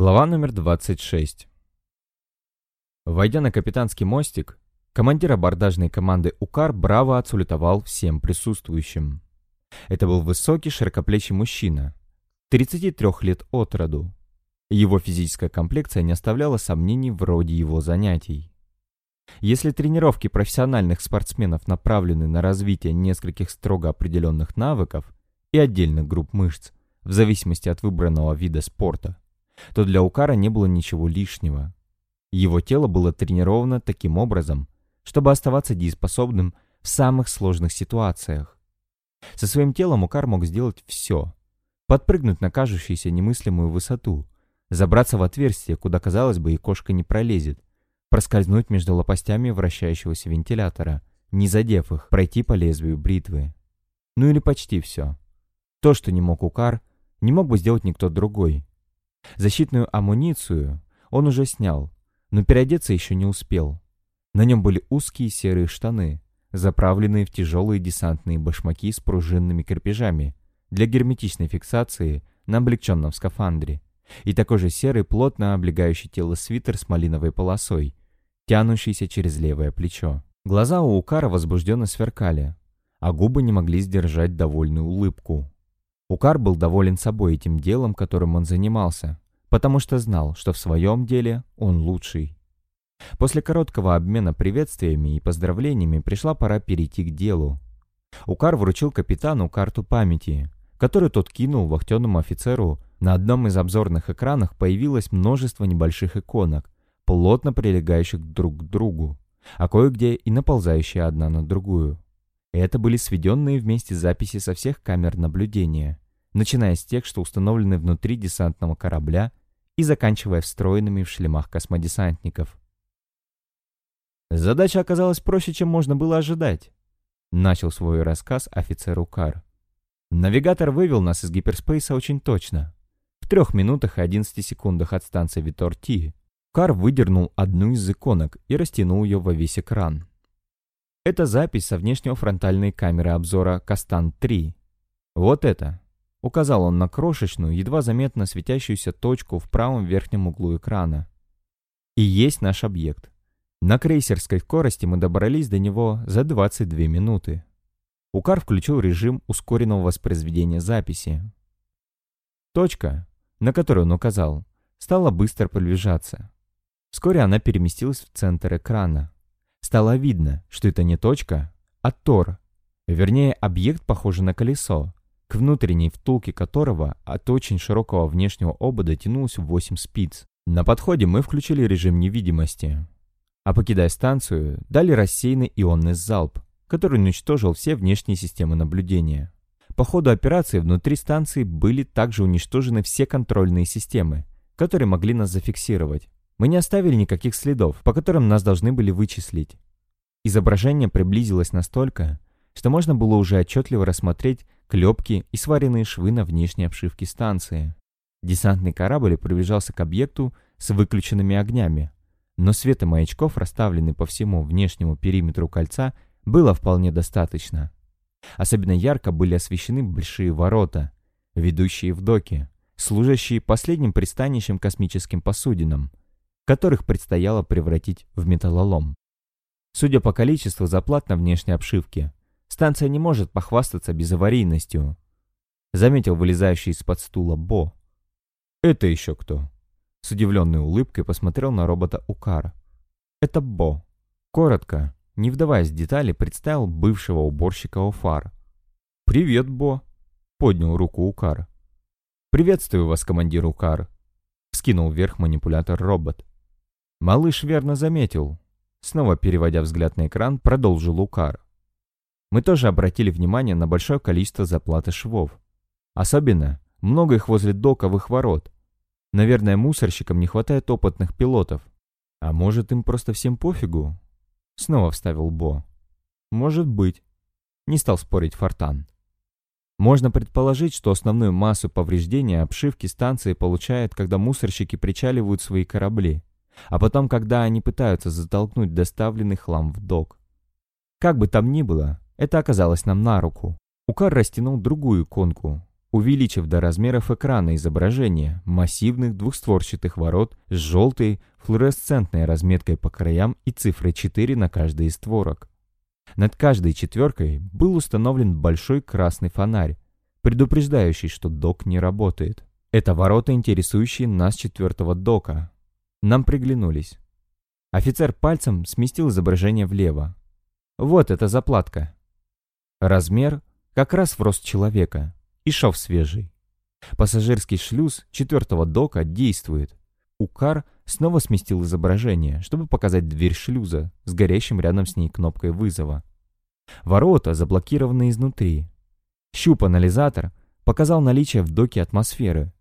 Глава номер 26. Войдя на капитанский мостик, командир абордажной команды УКАР браво отсулетовал всем присутствующим. Это был высокий, широкоплечий мужчина, 33 лет от роду. Его физическая комплекция не оставляла сомнений в роде его занятий. Если тренировки профессиональных спортсменов направлены на развитие нескольких строго определенных навыков и отдельных групп мышц, в зависимости от выбранного вида спорта, то для Укара не было ничего лишнего. Его тело было тренировано таким образом, чтобы оставаться дееспособным в самых сложных ситуациях. Со своим телом Укар мог сделать все. Подпрыгнуть на кажущуюся немыслимую высоту, забраться в отверстие, куда, казалось бы, и кошка не пролезет, проскользнуть между лопастями вращающегося вентилятора, не задев их, пройти по лезвию бритвы. Ну или почти все. То, что не мог Укар, не мог бы сделать никто другой. Защитную амуницию он уже снял, но переодеться еще не успел. На нем были узкие серые штаны, заправленные в тяжелые десантные башмаки с пружинными крепежами для герметичной фиксации на облегченном скафандре, и такой же серый плотно облегающий тело свитер с малиновой полосой, тянущийся через левое плечо. Глаза у Укара возбужденно сверкали, а губы не могли сдержать довольную улыбку. Укар был доволен собой этим делом, которым он занимался, потому что знал, что в своем деле он лучший. После короткого обмена приветствиями и поздравлениями пришла пора перейти к делу. Укар вручил капитану карту памяти, которую тот кинул вахтенному офицеру. На одном из обзорных экранах появилось множество небольших иконок, плотно прилегающих друг к другу, а кое-где и наползающие одна на другую. Это были сведенные вместе записи со всех камер наблюдения, начиная с тех, что установлены внутри десантного корабля и заканчивая встроенными в шлемах космодесантников. Задача оказалась проще, чем можно было ожидать. Начал свой рассказ офицер Укар. Навигатор вывел нас из гиперспейса очень точно. В трех минутах и 11 секундах от станции Витор-Ти Кар выдернул одну из иконок и растянул ее во весь экран. Это запись со внешнего фронтальной камеры обзора Кастан-3. Вот это. Указал он на крошечную, едва заметно светящуюся точку в правом верхнем углу экрана. И есть наш объект. На крейсерской скорости мы добрались до него за 22 минуты. Укар включил режим ускоренного воспроизведения записи. Точка, на которую он указал, стала быстро приближаться. Вскоре она переместилась в центр экрана. Стало видно, что это не точка, а тор. Вернее, объект, похожий на колесо, к внутренней втулке которого от очень широкого внешнего обода тянулось 8 спиц. На подходе мы включили режим невидимости. А покидая станцию, дали рассеянный ионный залп, который уничтожил все внешние системы наблюдения. По ходу операции внутри станции были также уничтожены все контрольные системы, которые могли нас зафиксировать. Мы не оставили никаких следов, по которым нас должны были вычислить. Изображение приблизилось настолько, что можно было уже отчетливо рассмотреть клепки и сваренные швы на внешней обшивке станции. Десантный корабль приближался к объекту с выключенными огнями, но света маячков, расставленный по всему внешнему периметру кольца, было вполне достаточно. Особенно ярко были освещены большие ворота, ведущие в доки, служащие последним пристанищем космическим посудинам, которых предстояло превратить в металлолом. Судя по количеству заплат на внешней обшивке, станция не может похвастаться безаварийностью, заметил вылезающий из-под стула Бо. «Это еще кто?» С удивленной улыбкой посмотрел на робота Укар. «Это Бо». Коротко, не вдаваясь в детали, представил бывшего уборщика Офар. «Привет, Бо!» — поднял руку Укар. «Приветствую вас, командир Укар!» — скинул вверх манипулятор робот. Малыш верно заметил. Снова переводя взгляд на экран, продолжил Укар. Мы тоже обратили внимание на большое количество заплаты швов. Особенно много их возле доковых ворот. Наверное, мусорщикам не хватает опытных пилотов. А может, им просто всем пофигу? Снова вставил Бо. Может быть. Не стал спорить Фортан. Можно предположить, что основную массу повреждения обшивки станции получают, когда мусорщики причаливают свои корабли, а потом, когда они пытаются затолкнуть доставленный хлам в док. Как бы там ни было, это оказалось нам на руку. Укар растянул другую иконку, увеличив до размеров экрана изображения массивных двухстворчатых ворот с желтой флуоресцентной разметкой по краям и цифрой 4 на каждой из створок. Над каждой четверкой был установлен большой красный фонарь, предупреждающий, что док не работает. Это ворота, интересующие нас четвертого дока. Нам приглянулись. Офицер пальцем сместил изображение влево. Вот эта заплатка. Размер как раз в рост человека. И шов свежий. Пассажирский шлюз четвертого дока действует. Укар снова сместил изображение, чтобы показать дверь шлюза с горящим рядом с ней кнопкой вызова. Ворота заблокированы изнутри. Щуп-анализатор показал наличие в доке атмосферы.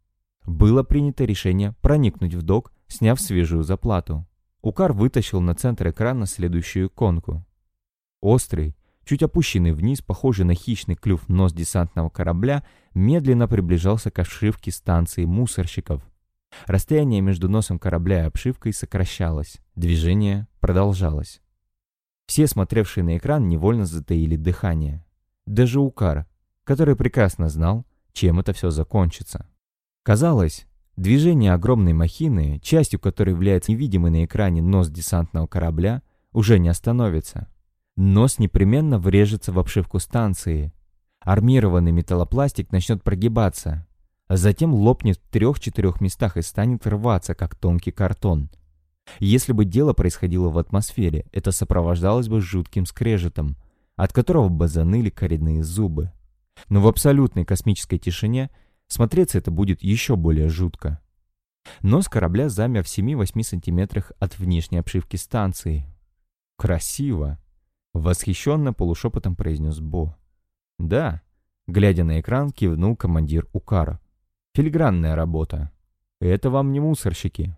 Было принято решение проникнуть в док, сняв свежую заплату. Укар вытащил на центр экрана следующую иконку. Острый, чуть опущенный вниз, похожий на хищный клюв нос десантного корабля, медленно приближался к обшивке станции мусорщиков. Расстояние между носом корабля и обшивкой сокращалось. Движение продолжалось. Все, смотревшие на экран, невольно затаили дыхание. Даже Укар, который прекрасно знал, чем это все закончится. Казалось, движение огромной махины, частью которой является невидимый на экране нос десантного корабля, уже не остановится. Нос непременно врежется в обшивку станции. Армированный металлопластик начнет прогибаться, а затем лопнет в трех-четырех местах и станет рваться, как тонкий картон. Если бы дело происходило в атмосфере, это сопровождалось бы жутким скрежетом, от которого бы заныли коренные зубы. Но в абсолютной космической тишине смотреться это будет еще более жутко. Нос корабля замер в 7-8 сантиметрах от внешней обшивки станции. Красиво! Восхищенно полушепотом произнес Бо. «Да», — глядя на экран, кивнул командир Укара. «Филигранная работа. Это вам не мусорщики».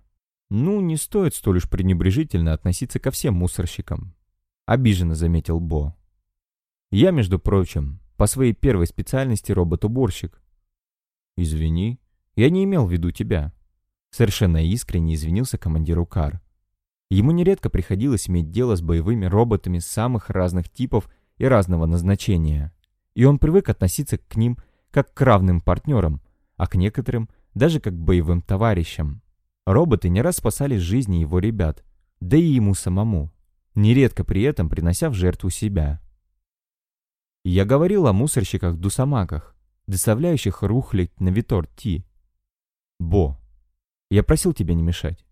«Ну, не стоит столь уж пренебрежительно относиться ко всем мусорщикам», — обиженно заметил Бо. «Я, между прочим, по своей первой специальности робот-уборщик». «Извини, я не имел в виду тебя», — совершенно искренне извинился командир Укар. Ему нередко приходилось иметь дело с боевыми роботами самых разных типов и разного назначения. И он привык относиться к ним как к равным партнерам, а к некоторым даже как к боевым товарищам. Роботы не раз спасали жизни его ребят, да и ему самому, нередко при этом принося в жертву себя. Я говорил о мусорщиках-дусамаках, доставляющих рухлядь на Витор-Ти. Бо, я просил тебя не мешать.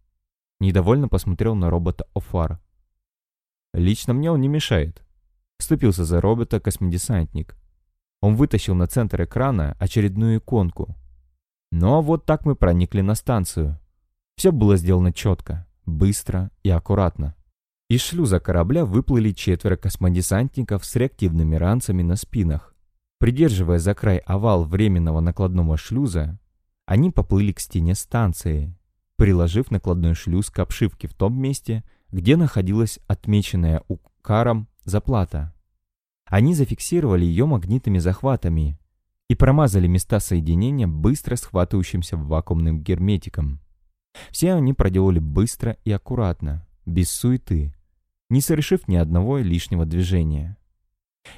Недовольно посмотрел на робота Офар. «Лично мне он не мешает», — вступился за робота космодесантник. Он вытащил на центр экрана очередную иконку. Но вот так мы проникли на станцию. Все было сделано четко, быстро и аккуратно. Из шлюза корабля выплыли четверо космодесантников с реактивными ранцами на спинах. Придерживая за край овал временного накладного шлюза, они поплыли к стене станции, приложив накладной шлюз к обшивке в том месте, где находилась отмеченная укаром заплата. Они зафиксировали ее магнитными захватами и промазали места соединения быстро схватывающимся вакуумным герметиком. Все они проделали быстро и аккуратно, без суеты, не совершив ни одного лишнего движения.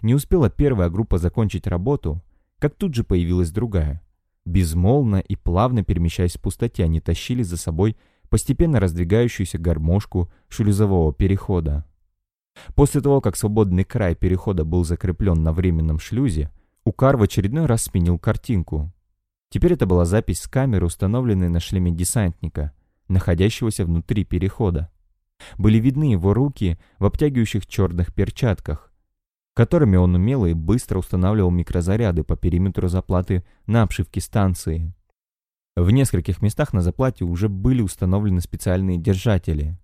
Не успела первая группа закончить работу, как тут же появилась другая, Безмолвно и плавно перемещаясь в пустоте, они тащили за собой постепенно раздвигающуюся гармошку шлюзового перехода. После того, как свободный край перехода был закреплен на временном шлюзе, Укар в очередной раз сменил картинку. Теперь это была запись с камеры, установленной на шлеме десантника, находящегося внутри перехода. Были видны его руки в обтягивающих черных перчатках, которыми он умело и быстро устанавливал микрозаряды по периметру заплаты на обшивке станции. В нескольких местах на заплате уже были установлены специальные держатели,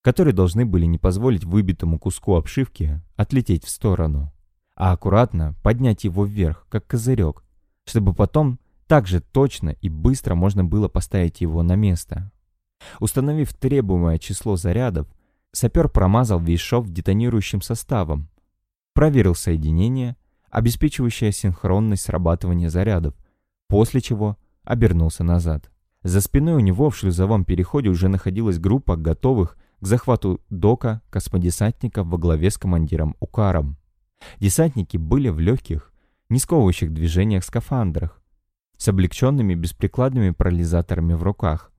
которые должны были не позволить выбитому куску обшивки отлететь в сторону, а аккуратно поднять его вверх, как козырек, чтобы потом так же точно и быстро можно было поставить его на место. Установив требуемое число зарядов, сапер промазал весь шов детонирующим составом, проверил соединение, обеспечивающее синхронность срабатывания зарядов, после чего обернулся назад. За спиной у него в шлюзовом переходе уже находилась группа готовых к захвату дока космодесантников во главе с командиром Укаром. Десантники были в легких, не сковывающих движениях скафандрах, с облегченными бесприкладными парализаторами в руках.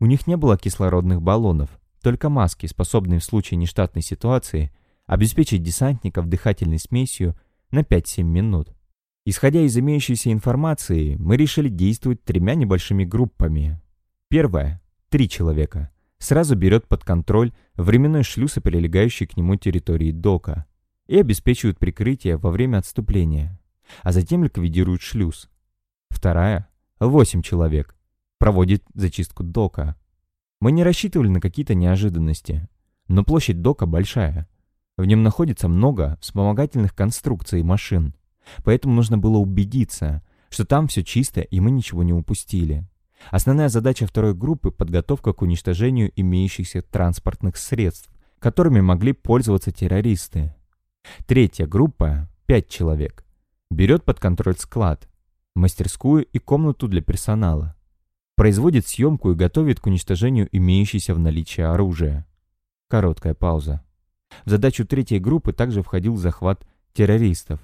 У них не было кислородных баллонов, только маски, способные в случае нештатной ситуации обеспечить десантников дыхательной смесью на 5-7 минут. Исходя из имеющейся информации, мы решили действовать тремя небольшими группами. Первая, три человека, сразу берет под контроль временной шлюз и прилегающей к нему территории дока и обеспечивают прикрытие во время отступления, а затем ликвидируют шлюз. Вторая, восемь человек, проводит зачистку дока. Мы не рассчитывали на какие-то неожиданности, но площадь дока большая. В нем находится много вспомогательных конструкций и машин, поэтому нужно было убедиться, что там все чисто и мы ничего не упустили. Основная задача второй группы – подготовка к уничтожению имеющихся транспортных средств, которыми могли пользоваться террористы. Третья группа, пять человек, берет под контроль склад, мастерскую и комнату для персонала, производит съемку и готовит к уничтожению имеющейся в наличии оружия. Короткая пауза. В задачу третьей группы также входил захват террористов.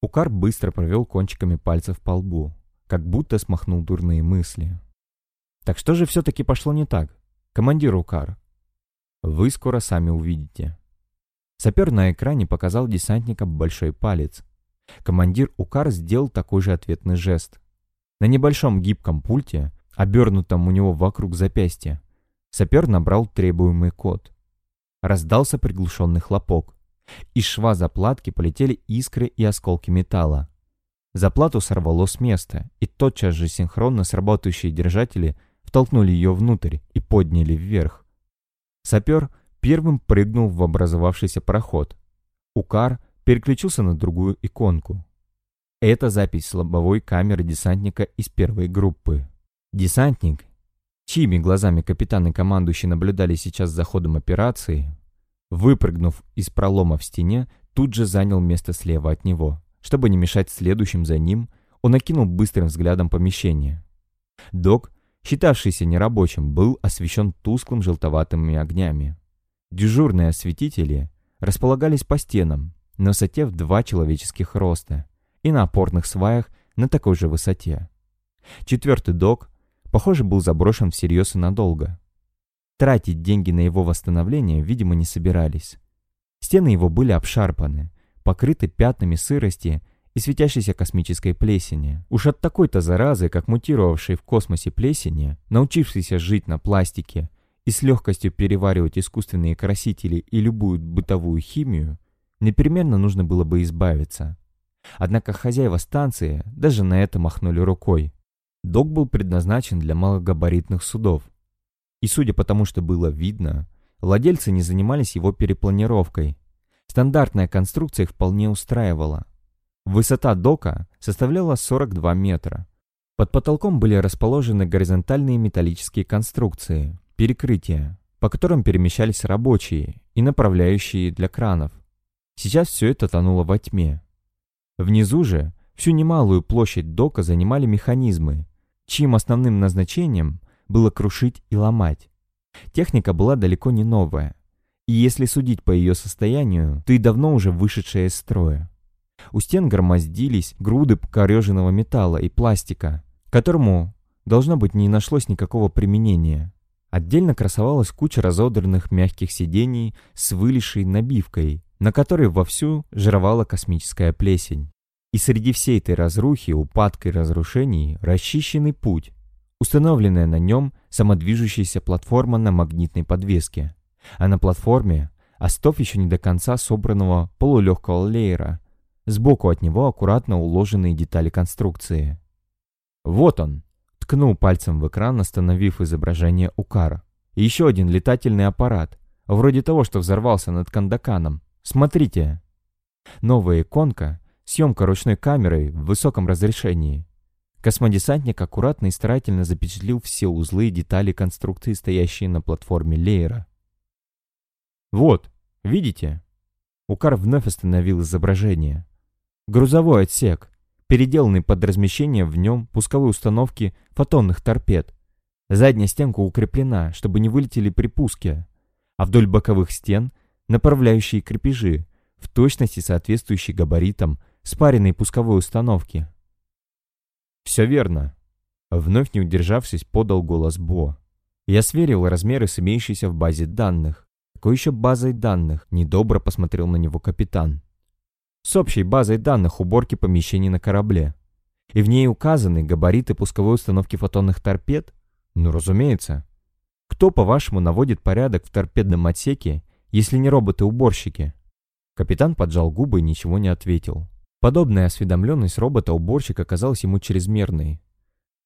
Укар быстро провел кончиками пальцев по лбу, как будто смахнул дурные мысли. Так что же все-таки пошло не так? Командир Укар. Вы скоро сами увидите. Сапер на экране показал десантникам большой палец. Командир Укар сделал такой же ответный жест. На небольшом гибком пульте, обернутом у него вокруг запястья, сапер набрал требуемый код. Раздался приглушенный хлопок. Из шва заплатки полетели искры и осколки металла. Заплату сорвало с места, и тотчас же синхронно сработающие держатели – втолкнули ее внутрь и подняли вверх. Сапер первым прыгнул в образовавшийся проход. Укар переключился на другую иконку. Это запись с лобовой камеры десантника из первой группы. Десантник, чьими глазами капитан и командующий наблюдали сейчас за ходом операции, выпрыгнув из пролома в стене, тут же занял место слева от него. Чтобы не мешать следующим за ним, он окинул быстрым взглядом помещение. Док считавшийся нерабочим, был освещен тусклым желтоватыми огнями. Дежурные осветители располагались по стенам на высоте в два человеческих роста и на опорных сваях на такой же высоте. Четвертый док, похоже, был заброшен всерьез и надолго. Тратить деньги на его восстановление, видимо, не собирались. Стены его были обшарпаны, покрыты пятнами сырости и светящейся космической плесени. Уж от такой-то заразы, как мутировавшей в космосе плесени, научившейся жить на пластике и с легкостью переваривать искусственные красители и любую бытовую химию, непременно нужно было бы избавиться. Однако хозяева станции даже на это махнули рукой. Док был предназначен для малогабаритных судов. И судя по тому, что было видно, владельцы не занимались его перепланировкой. Стандартная конструкция их вполне устраивала. Высота дока составляла 42 метра. Под потолком были расположены горизонтальные металлические конструкции, перекрытия, по которым перемещались рабочие и направляющие для кранов. Сейчас все это тонуло во тьме. Внизу же всю немалую площадь дока занимали механизмы, чьим основным назначением было крушить и ломать. Техника была далеко не новая, и если судить по ее состоянию, то и давно уже вышедшая из строя. У стен громоздились груды покореженного металла и пластика, которому, должно быть, не нашлось никакого применения. Отдельно красовалась куча разодранных мягких сидений с вылезшей набивкой, на которой вовсю жировала космическая плесень. И среди всей этой разрухи, упадка и разрушений расчищенный путь, установленная на нем самодвижущаяся платформа на магнитной подвеске. А на платформе остов еще не до конца собранного полулегкого леера Сбоку от него аккуратно уложенные детали конструкции. «Вот он!» — ткнул пальцем в экран, остановив изображение Укара. «Еще один летательный аппарат, вроде того, что взорвался над Кандаканом. Смотрите!» Новая иконка, съемка ручной камерой в высоком разрешении. Космодесантник аккуратно и старательно запечатлил все узлы и детали конструкции, стоящие на платформе Лейера. «Вот, видите?» Укар вновь остановил изображение. Грузовой отсек, переделанный под размещение в нем пусковой установки фотонных торпед. Задняя стенка укреплена, чтобы не вылетели при пуске, а вдоль боковых стен направляющие крепежи, в точности соответствующие габаритам спаренной пусковой установки. «Все верно», — вновь не удержавшись, подал голос Бо. Я сверил размеры с имеющейся в базе данных. Какой еще базой данных? Недобро посмотрел на него капитан. С общей базой данных уборки помещений на корабле. И в ней указаны габариты пусковой установки фотонных торпед? Ну, разумеется. Кто, по-вашему, наводит порядок в торпедном отсеке, если не роботы-уборщики? Капитан поджал губы и ничего не ответил. Подобная осведомленность робота-уборщика казалась ему чрезмерной.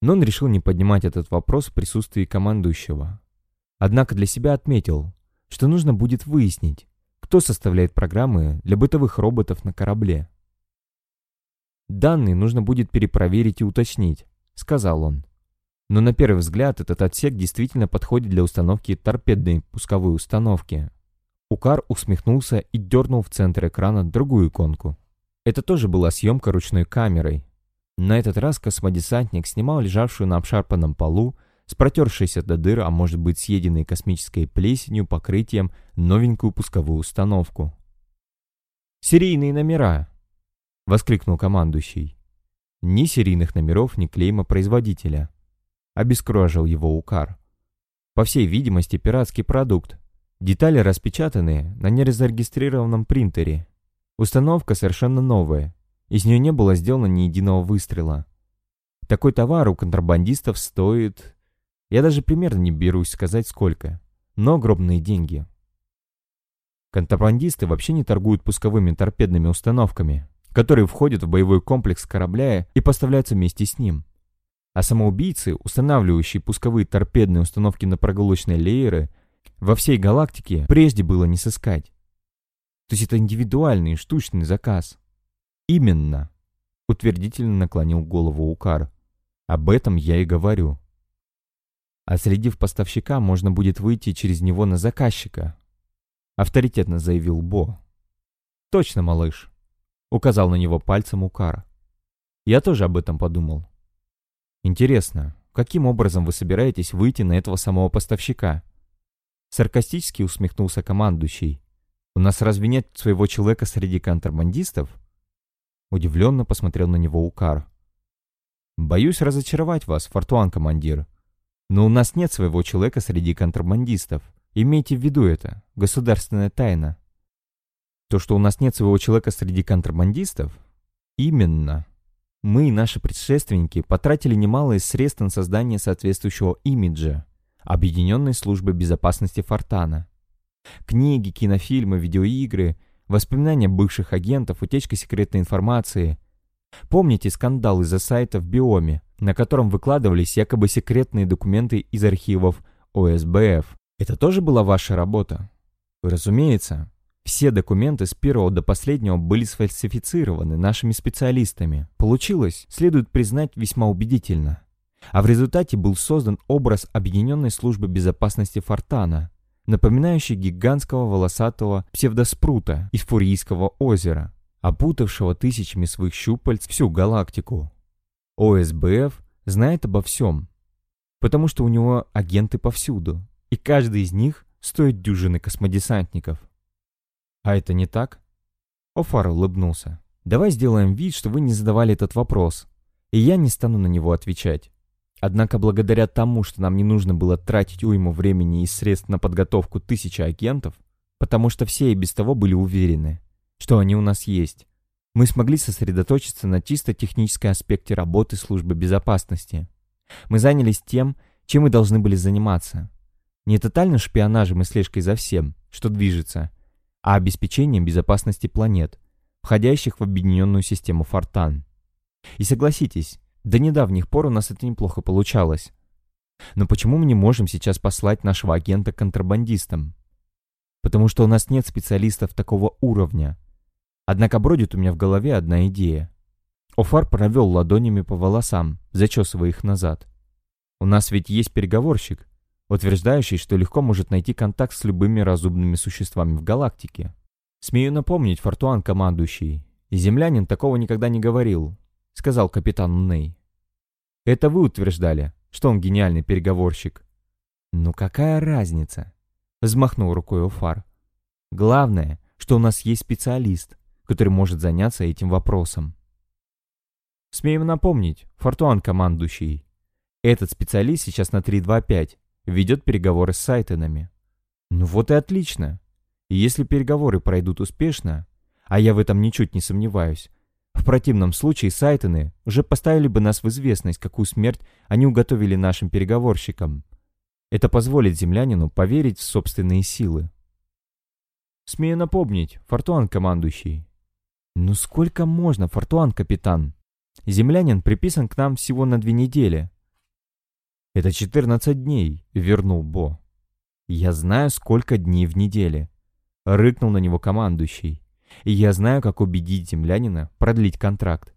Но он решил не поднимать этот вопрос в присутствии командующего. Однако для себя отметил, что нужно будет выяснить, кто составляет программы для бытовых роботов на корабле. «Данные нужно будет перепроверить и уточнить», — сказал он. Но на первый взгляд этот отсек действительно подходит для установки торпедной пусковой установки. Укар усмехнулся и дернул в центр экрана другую иконку. Это тоже была съемка ручной камерой. На этот раз космодесантник снимал лежавшую на обшарпанном полу, с протершейся до дыр, а может быть съеденной космической плесенью покрытием, новенькую пусковую установку. «Серийные номера!» — воскликнул командующий. Ни серийных номеров, ни клейма производителя. Обескуражил его Укар. По всей видимости, пиратский продукт. Детали распечатаны на нерезарегистрированном принтере. Установка совершенно новая. Из нее не было сделано ни единого выстрела. Такой товар у контрабандистов стоит... Я даже примерно не берусь сказать сколько. Но огромные деньги. Контрабандисты вообще не торгуют пусковыми торпедными установками, которые входят в боевой комплекс корабля и поставляются вместе с ним. А самоубийцы, устанавливающие пусковые торпедные установки на прогулочные лееры, во всей галактике прежде было не сыскать. То есть это индивидуальный, штучный заказ. Именно. Утвердительно наклонил голову Укар. Об этом я и говорю. А среди поставщика можно будет выйти через него на заказчика. Авторитетно заявил Бо. Точно, малыш. Указал на него пальцем Укар. Я тоже об этом подумал. Интересно, каким образом вы собираетесь выйти на этого самого поставщика? Саркастически усмехнулся командующий. У нас разве нет своего человека среди контрабандистов? Удивленно посмотрел на него Укар. Боюсь разочаровать вас, Фортуан, командир. Но у нас нет своего человека среди контрабандистов. Имейте в виду это. Государственная тайна. То, что у нас нет своего человека среди контрабандистов? Именно. Мы и наши предшественники потратили немалые средства на создание соответствующего имиджа Объединенной службы безопасности Фортана. Книги, кинофильмы, видеоигры, воспоминания бывших агентов, утечка секретной информации. Помните скандал из-за сайта в Биоме, на котором выкладывались якобы секретные документы из архивов ОСБФ? Это тоже была ваша работа? Разумеется. Все документы с первого до последнего были сфальсифицированы нашими специалистами. Получилось, следует признать, весьма убедительно. А в результате был создан образ Объединенной службы безопасности Фортана, напоминающий гигантского волосатого псевдоспрута из Фурийского озера, опутавшего тысячами своих щупальц всю галактику. ОСБФ знает обо всем, потому что у него агенты повсюду, и каждый из них стоит дюжины космодесантников. А это не так? Офар улыбнулся. Давай сделаем вид, что вы не задавали этот вопрос, и я не стану на него отвечать. Однако благодаря тому, что нам не нужно было тратить уйму времени и средств на подготовку тысячи агентов, потому что все и без того были уверены, что они у нас есть, мы смогли сосредоточиться на чисто технической аспекте работы службы безопасности. Мы занялись тем, чем мы должны были заниматься. Не тотальным шпионажем и слежкой за всем, что движется, а обеспечением безопасности планет, входящих в объединенную систему Фортан. И согласитесь, до недавних пор у нас это неплохо получалось. Но почему мы не можем сейчас послать нашего агента контрабандистам? Потому что у нас нет специалистов такого уровня. Однако бродит у меня в голове одна идея. Офар провел ладонями по волосам, зачесывая их назад. У нас ведь есть переговорщик, утверждающий, что легко может найти контакт с любыми разумными существами в галактике. Смею напомнить, Фортуан командующий, землянин такого никогда не говорил, сказал капитан Ней. Это вы утверждали, что он гениальный переговорщик. Ну какая разница? Взмахнул рукой Офар. Главное, что у нас есть специалист, который может заняться этим вопросом. Смеем напомнить, Фортуан командующий. Этот специалист сейчас на 325 ведет переговоры с Сайтонами. Ну вот и отлично. И если переговоры пройдут успешно, а я в этом ничуть не сомневаюсь, в противном случае Сайтоны уже поставили бы нас в известность, какую смерть они уготовили нашим переговорщикам. Это позволит землянину поверить в собственные силы. Смею напомнить, Фортуан командующий. Ну сколько можно, Фортуан капитан? Землянин приписан к нам всего на две недели. Это 14 дней, вернул Бо. Я знаю, сколько дней в неделе. Рыкнул на него командующий. И я знаю, как убедить землянина продлить контракт.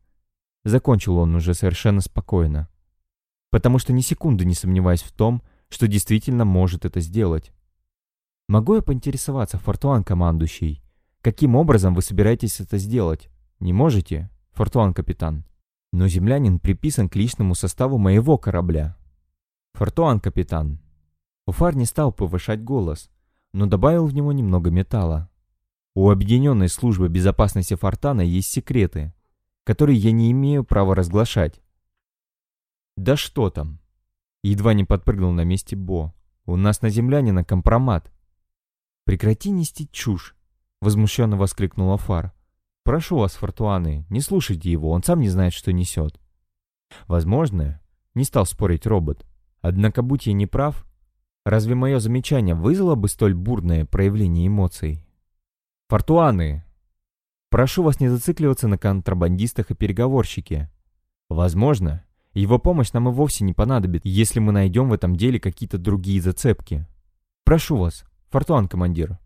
Закончил он уже совершенно спокойно. Потому что ни секунды не сомневаюсь в том, что действительно может это сделать. Могу я поинтересоваться, Фортуан командующий, каким образом вы собираетесь это сделать? Не можете, Фортуан капитан? Но землянин приписан к личному составу моего корабля. Фортуан капитан. Уфар не стал повышать голос, но добавил в него немного металла. У Объединенной службы безопасности Фортана есть секреты, которые я не имею права разглашать. Да что там? Едва не подпрыгнул на месте Бо. У нас на землянина компромат. Прекрати нести чушь, возмущенно воскликнула Фар. Прошу вас, Фортуаны, не слушайте его, он сам не знает, что несет. Возможно, не стал спорить робот. Однако, будь я не прав, разве мое замечание вызвало бы столь бурное проявление эмоций? Фортуаны, прошу вас не зацикливаться на контрабандистах и переговорщике. Возможно, его помощь нам и вовсе не понадобит, если мы найдем в этом деле какие-то другие зацепки. Прошу вас, Фортуан, командир,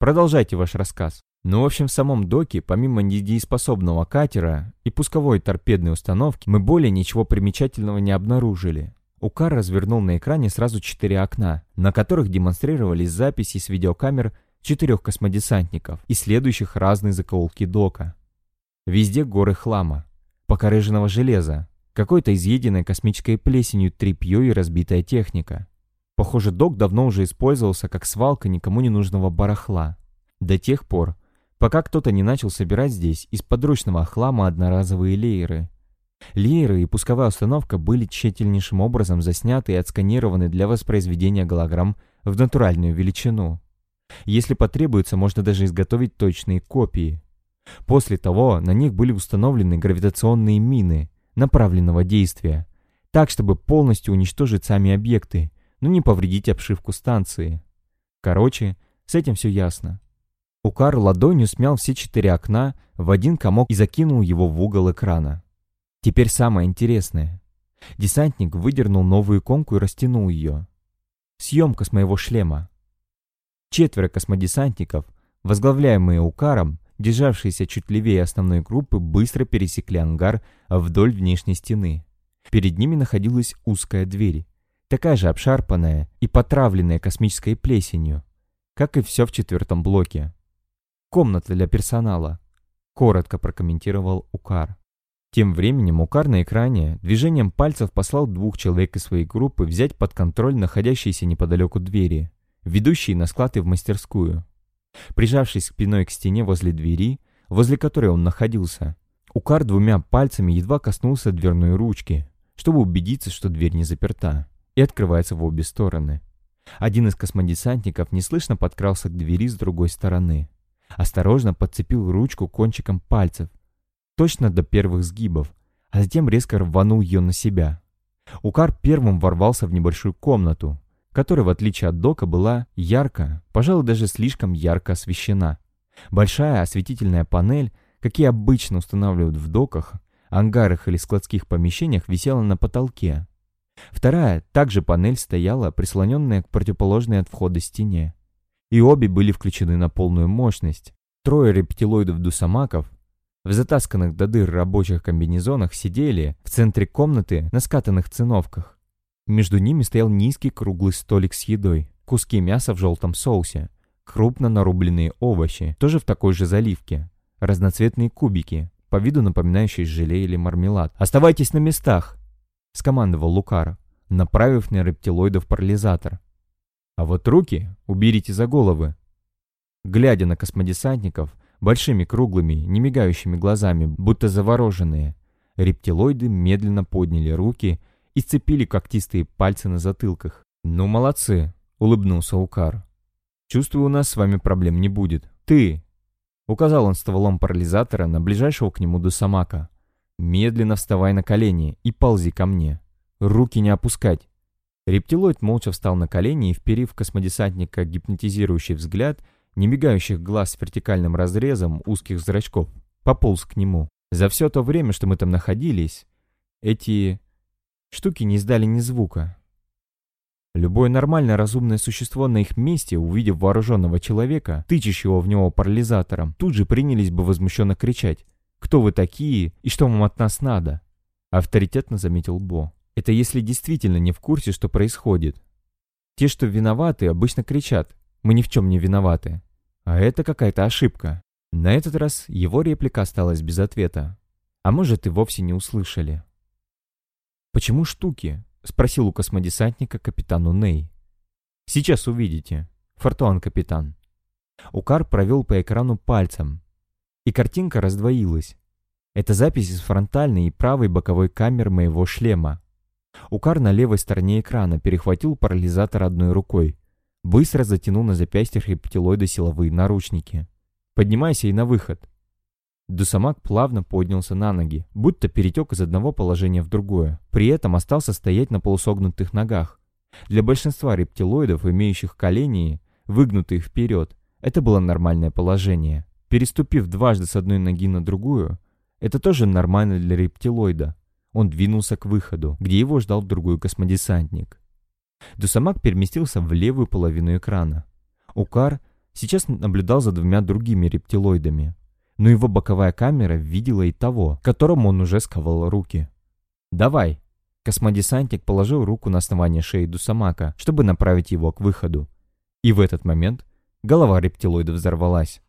продолжайте ваш рассказ. Ну, в общем, в самом доке, помимо недееспособного катера и пусковой торпедной установки, мы более ничего примечательного не обнаружили. Укар развернул на экране сразу четыре окна, на которых демонстрировались записи с видеокамер четырех космодесантников, исследующих разные закоулки дока. Везде горы хлама, покореженного железа, какой-то изъеденной космической плесенью тряпье и разбитая техника. Похоже, док давно уже использовался как свалка никому не нужного барахла. До тех пор, пока кто-то не начал собирать здесь из подручного хлама одноразовые лееры. Лееры и пусковая установка были тщательнейшим образом засняты и отсканированы для воспроизведения голограмм в натуральную величину. Если потребуется, можно даже изготовить точные копии. После того на них были установлены гравитационные мины направленного действия, так, чтобы полностью уничтожить сами объекты, но не повредить обшивку станции. Короче, с этим все ясно. Укар ладонью смял все четыре окна в один комок и закинул его в угол экрана. Теперь самое интересное. Десантник выдернул новую иконку и растянул ее. Съемка с моего шлема. Четверо космодесантников, возглавляемые Укаром, державшиеся чуть левее основной группы, быстро пересекли ангар вдоль внешней стены. Перед ними находилась узкая дверь, такая же обшарпанная и потравленная космической плесенью, как и все в четвертом блоке. «Комната для персонала», — коротко прокомментировал Укар. Тем временем Укар на экране движением пальцев послал двух человек из своей группы взять под контроль находящиеся неподалеку двери ведущие на склад и в мастерскую. Прижавшись спиной к стене возле двери, возле которой он находился, Укар двумя пальцами едва коснулся дверной ручки, чтобы убедиться, что дверь не заперта, и открывается в обе стороны. Один из космодесантников неслышно подкрался к двери с другой стороны. Осторожно подцепил ручку кончиком пальцев, точно до первых сгибов, а затем резко рванул ее на себя. Укар первым ворвался в небольшую комнату, которая, в отличие от дока, была ярко, пожалуй, даже слишком ярко освещена. Большая осветительная панель, какие обычно устанавливают в доках, ангарах или складских помещениях, висела на потолке. Вторая, также панель стояла, прислоненная к противоположной от входа стене. И обе были включены на полную мощность. Трое рептилоидов-дусамаков в затасканных до дыр рабочих комбинезонах сидели в центре комнаты на скатанных циновках. Между ними стоял низкий круглый столик с едой, куски мяса в желтом соусе, крупно нарубленные овощи, тоже в такой же заливке, разноцветные кубики, по виду напоминающие желе или мармелад. «Оставайтесь на местах!» — скомандовал Лукар, направив на рептилоидов парализатор. «А вот руки уберите за головы!» Глядя на космодесантников, большими круглыми, не мигающими глазами, будто завороженные, Рептилоиды медленно подняли руки и сцепили когтистые пальцы на затылках. «Ну, молодцы!» — улыбнулся Укар. «Чувствую, у нас с вами проблем не будет. Ты!» Указал он стволом парализатора на ближайшего к нему Дусамака. «Медленно вставай на колени и ползи ко мне. Руки не опускать». Рептилоид молча встал на колени и, вперив космодесантника гипнотизирующий взгляд, не мигающих глаз с вертикальным разрезом узких зрачков, пополз к нему. За все то время, что мы там находились, эти штуки не издали ни звука. Любое нормальное разумное существо на их месте, увидев вооруженного человека, тычащего в него парализатором, тут же принялись бы возмущенно кричать «Кто вы такие и что вам от нас надо?» Авторитетно заметил Бо. Это если действительно не в курсе, что происходит. Те, что виноваты, обычно кричат «Мы ни в чем не виноваты». А это какая-то ошибка. На этот раз его реплика осталась без ответа. А может и вовсе не услышали. «Почему штуки?» — спросил у космодесантника капитану Ней. «Сейчас увидите. Фортуан, капитан». Укар провел по экрану пальцем, и картинка раздвоилась. Это запись из фронтальной и правой боковой камер моего шлема. Укар на левой стороне экрана перехватил парализатор одной рукой. Быстро затянул на запястьях рептилоида силовые наручники. «Поднимайся и на выход». Дусамак плавно поднялся на ноги, будто перетек из одного положения в другое. При этом остался стоять на полусогнутых ногах. Для большинства рептилоидов, имеющих колени, выгнутые вперед, это было нормальное положение. Переступив дважды с одной ноги на другую, это тоже нормально для рептилоида. Он двинулся к выходу, где его ждал другой космодесантник. Дусамак переместился в левую половину экрана. Укар сейчас наблюдал за двумя другими рептилоидами но его боковая камера видела и того, которому он уже сковал руки. «Давай!» Космодесантник положил руку на основание шеи Дусамака, чтобы направить его к выходу. И в этот момент голова рептилоида взорвалась.